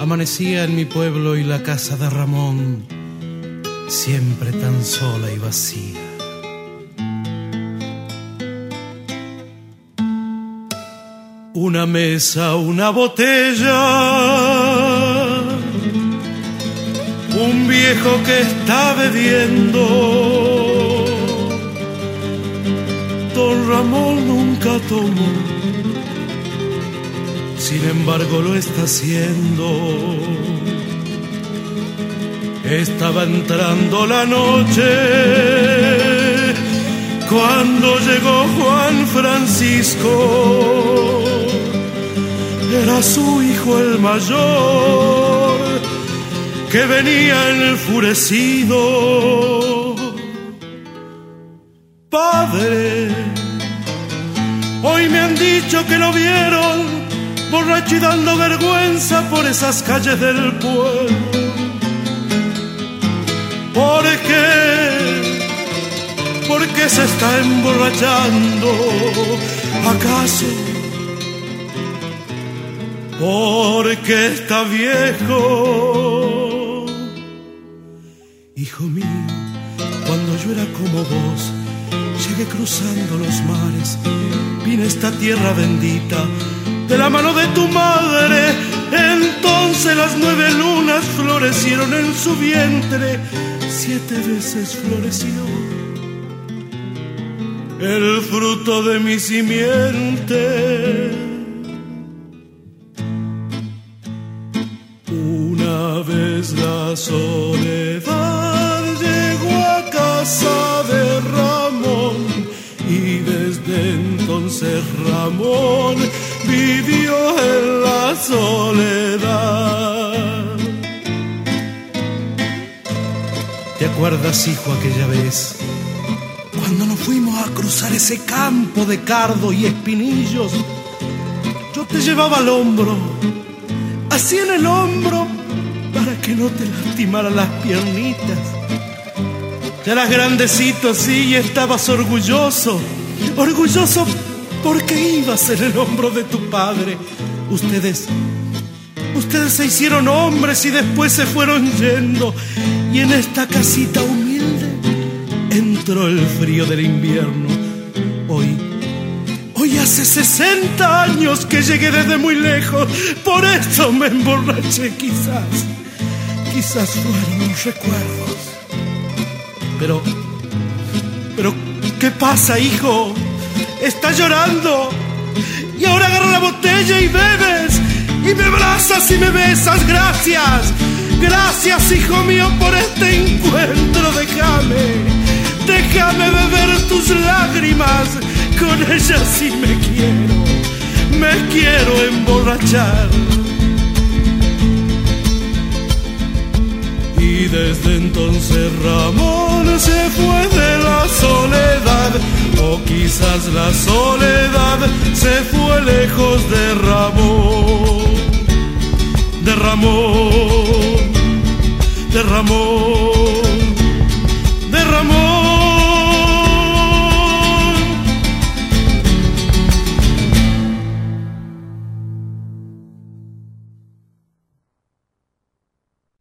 Amanecía en mi pueblo y la casa de Ramón, siempre tan sola y vacía. Una mesa, una botella, un viejo que está bebiendo. Don Ramón nunca tomó sin embargo lo está haciendo. Estaba entrando la noche cuando llegó Juan Francisco. Era su hijo el mayor que venía enfurecido. Padre, hoy me han dicho que lo vieron borracho y dando vergüenza por esas calles del pueblo. ¿Por qué? ¿Por qué se está emborrachando? ¿Acaso? Porque está viejo. Hijo mío, cuando yo era como vos, llegué cruzando los mares, vine a esta tierra bendita de la mano de tu madre. Entonces las nueve lunas florecieron en su vientre, siete veces floreció el fruto de mi simiente. Una vez la soledad llegó a casa de Ramón y desde entonces Ramón soledad. ¿Te acuerdas, hijo, aquella vez? Cuando nos fuimos a cruzar ese campo de cardo y espinillos, yo te llevaba al hombro, así en el hombro, para que no te lastimaran las piernitas. Ya eras grandecito así y estabas orgulloso, orgulloso porque ibas en el hombro de tu padre. Ustedes, ustedes se hicieron hombres y después se fueron yendo. Y en esta casita humilde entró el frío del invierno. Hoy, hoy hace 60 años que llegué desde muy lejos. Por eso me emborraché quizás. Quizás fueron recuerdos. Pero, pero, ¿qué pasa, hijo? está llorando. Y bebes. Y me abrazas y me besas. Gracias. Gracias, hijo mío, por este encuentro. Déjame. Déjame beber tus lágrimas. Con ellas sí me quiero. Me quiero emborrachar. Y desde entonces Ramón se fue de la soledad, o quizás la soledad lejos de Ramón, de Ramón, de Ramón.